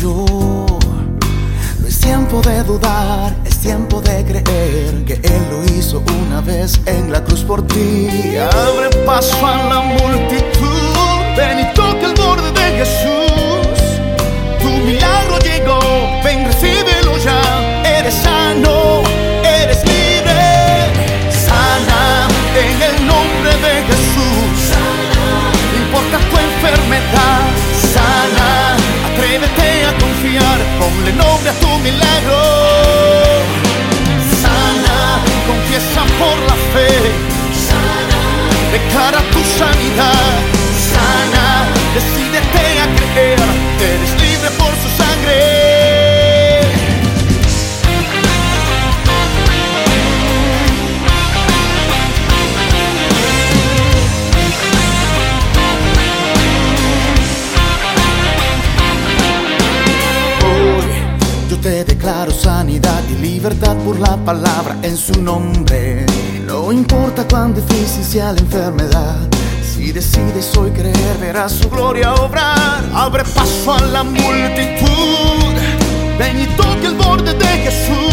No es tiempo de dudar, es tiempo de creer que Él lo hizo una vez en la cruz por ti. Abre paso a la multitud obra tu milagro. Sana, confiesa por la fe. Sana, declara tu sanidad. te declaro sanidad y libertad por la palabra en su nombre. No importa cuán difícil sea la enfermedad, si decides hoy creer, verás su gloria obrar. Abre paso a la multitud, ven y toque el borde de Jesús.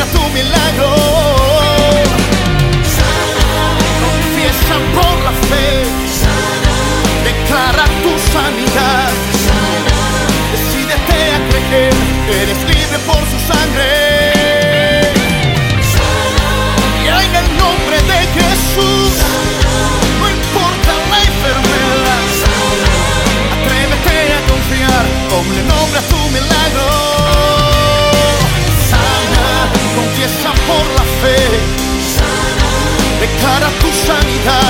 muestra tu milagro. tu sanidad.